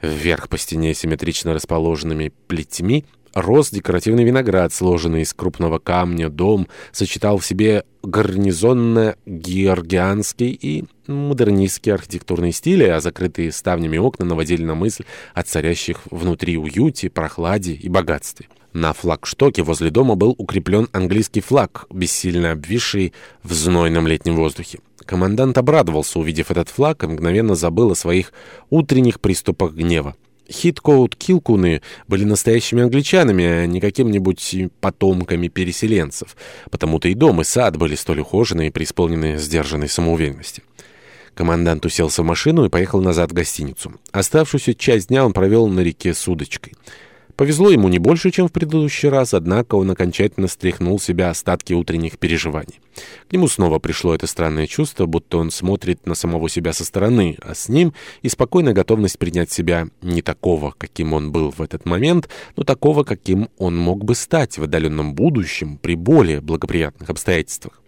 Вверх по стене симметрично расположенными плетьми рос декоративный виноград, сложенный из крупного камня. Дом сочетал в себе гарнизонно-георгианский и модернистские архитектурные стили, а закрытые ставнями окна наводили на мысль о царящих внутри уюте, прохладе и богатстве. На флагштоке возле дома был укреплен английский флаг, бессильно обвисший в знойном летнем воздухе. Командант обрадовался, увидев этот флаг, и мгновенно забыл о своих утренних приступах гнева. Хиткоут Килкуны были настоящими англичанами, а не какими-нибудь потомками переселенцев. Потому-то и дом, и сад были столь ухожены и преисполнены сдержанной самоуверенности. Командант уселся в машину и поехал назад в гостиницу. Оставшуюся часть дня он провел на реке с удочкой. Повезло ему не больше, чем в предыдущий раз, однако он окончательно стряхнул себя остатки утренних переживаний. К нему снова пришло это странное чувство, будто он смотрит на самого себя со стороны, а с ним и спокойная готовность принять себя не такого, каким он был в этот момент, но такого, каким он мог бы стать в отдаленном будущем при более благоприятных обстоятельствах.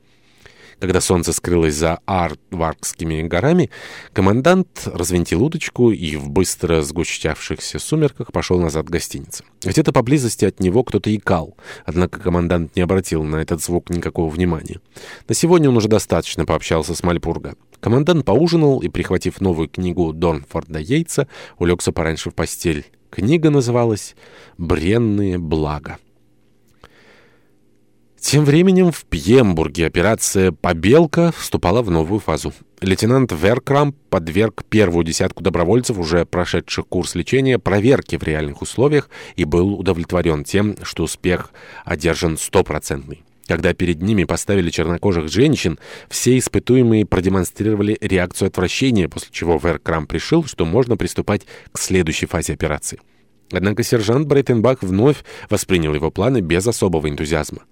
Когда солнце скрылось за Арваркскими горами, командант развинтил удочку и в быстро сгущавшихся сумерках пошел назад к гостинице. Где-то поблизости от него кто-то икал, однако командант не обратил на этот звук никакого внимания. На сегодня он уже достаточно пообщался с Мальпурга. Командант поужинал и, прихватив новую книгу Донфорда Йейтса, улегся пораньше в постель. Книга называлась «Бренные блага». Тем временем в Пьембурге операция «Побелка» вступала в новую фазу. Лейтенант Веркрам подверг первую десятку добровольцев, уже прошедших курс лечения, проверке в реальных условиях и был удовлетворен тем, что успех одержан стопроцентный. Когда перед ними поставили чернокожих женщин, все испытуемые продемонстрировали реакцию отвращения, после чего Веркрам решил, что можно приступать к следующей фазе операции. Однако сержант Брейтенбах вновь воспринял его планы без особого энтузиазма.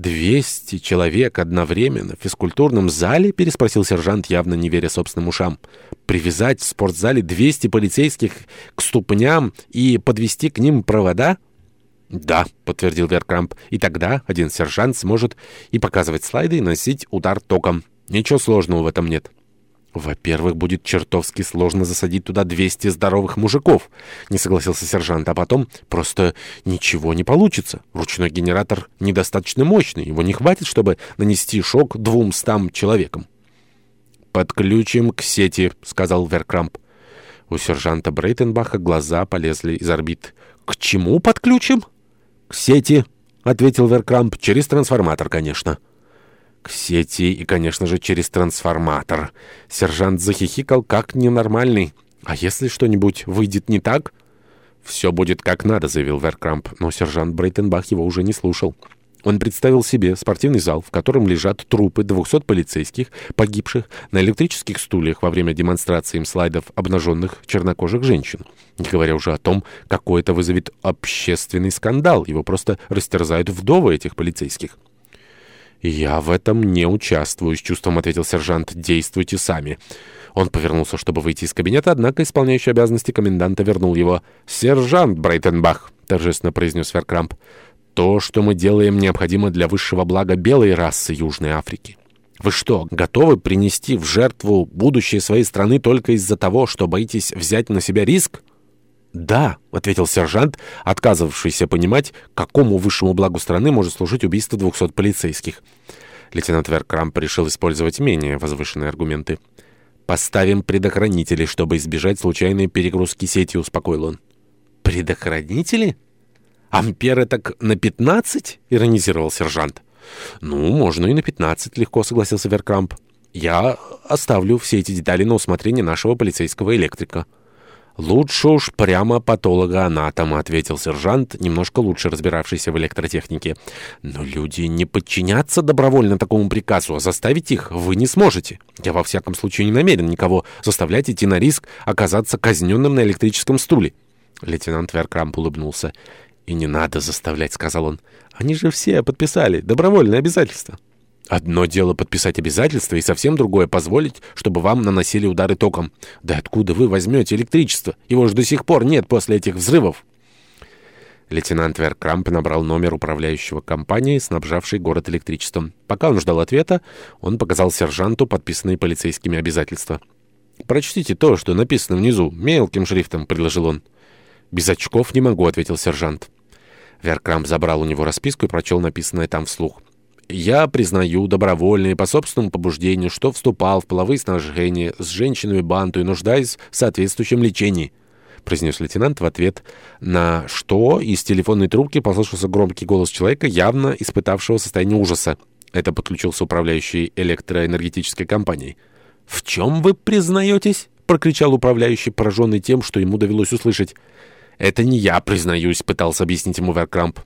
200 человек одновременно в физкультурном зале?» — переспросил сержант, явно не веря собственным ушам. «Привязать в спортзале 200 полицейских к ступням и подвести к ним провода?» «Да», — подтвердил Веркрамп, — «и тогда один сержант сможет и показывать слайды, и носить удар током. Ничего сложного в этом нет». «Во-первых, будет чертовски сложно засадить туда 200 здоровых мужиков», — не согласился сержант. «А потом просто ничего не получится. Ручной генератор недостаточно мощный. Его не хватит, чтобы нанести шок двумстам человекам». «Подключим к сети», — сказал Веркрамп. У сержанта Брейтенбаха глаза полезли из орбит. «К чему подключим?» «К сети», — ответил Веркрамп. «Через трансформатор, конечно» в сети и, конечно же, через трансформатор. Сержант захихикал как ненормальный. «А если что-нибудь выйдет не так?» «Все будет как надо», — заявил Веркрамп, но сержант Брейтенбах его уже не слушал. Он представил себе спортивный зал, в котором лежат трупы 200 полицейских, погибших на электрических стульях во время демонстрации им слайдов обнаженных чернокожих женщин. Не говоря уже о том, какой это вызовет общественный скандал, его просто растерзают вдовы этих полицейских. «Я в этом не участвую», — с чувством ответил сержант. «Действуйте сами». Он повернулся, чтобы выйти из кабинета, однако исполняющий обязанности коменданта вернул его. «Сержант Брейтенбах», — торжественно произнес Веркрамп, — «то, что мы делаем, необходимо для высшего блага белой расы Южной Африки». Вы что, готовы принести в жертву будущее своей страны только из-за того, что боитесь взять на себя риск? «Да», — ответил сержант, отказывавшийся понимать, какому высшему благу страны может служить убийство 200 полицейских. Лейтенант Веркрамп решил использовать менее возвышенные аргументы. «Поставим предохранители, чтобы избежать случайной перегрузки сети», — успокоил он. «Предохранители? Амперы так на 15?» — иронизировал сержант. «Ну, можно и на 15», — легко согласился Веркрамп. «Я оставлю все эти детали на усмотрение нашего полицейского электрика». «Лучше уж прямо патолога-анатома», — ответил сержант, немножко лучше разбиравшийся в электротехнике. «Но люди не подчинятся добровольно такому приказу, а заставить их вы не сможете. Я во всяком случае не намерен никого заставлять идти на риск оказаться казненным на электрическом стуле». Лейтенант Веркрамп улыбнулся. «И не надо заставлять», — сказал он. «Они же все подписали добровольное обязательство». Одно дело подписать обязательства и совсем другое позволить, чтобы вам наносили удары током. Да откуда вы возьмете электричество? Его же до сих пор нет после этих взрывов. Лейтенант Веркрамп набрал номер управляющего компании, снабжавшей город электричеством. Пока он ждал ответа, он показал сержанту подписанные полицейскими обязательства. «Прочтите то, что написано внизу, мелким шрифтом», — предложил он. «Без очков не могу», — ответил сержант. Веркрамп забрал у него расписку и прочел написанное там вслух. Я признаю добровольно и по собственному побуждению, что вступал в половые сношения с женщинами банту и нуждаясь в соответствующем лечении» произнес лейтенант в ответ, на что из телефонной трубки послышался громкий голос человека, явно испытавшего состояние ужаса. Это подключился управляющий электроэнергетической компанией. «В чем вы признаетесь?» — прокричал управляющий, пораженный тем, что ему довелось услышать. «Это не я, признаюсь», — пытался объяснить ему Веркрамп.